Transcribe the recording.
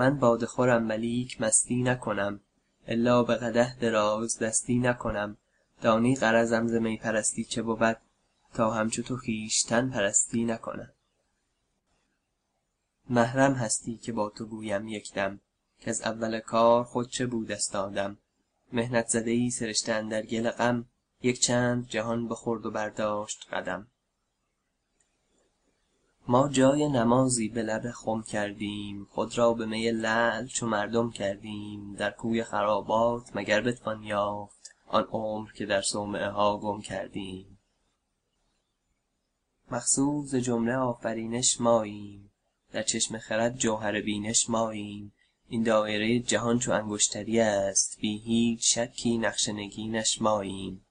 من باده خورم ولیک مستی نکنم الا به قدح درازدستی نکنم. دانی غرضم ز می پرستی چه بود تا همچو تو خویشتن پرستی نکنم. محرم هستی که با تو گویم یک دم کز اول کار خود چه بودست آدم. محنت زده ای سرشته اندر گل غم یک چند جهان بخورد و برداشت قدم. ما جای نمازی به لب خم کردیم خود را به می لعل چو مردم کردیم در کوی خرابات مگر بتوان یافت آن عمر که در صومعه ها گم کردیم. مقصود ز جمله آفرینش ماییم در چشم خرد جوهر بینش ماییم. این دایره جهان چو انگشتری است بی هیچ شکی نقش نگینش ماییم.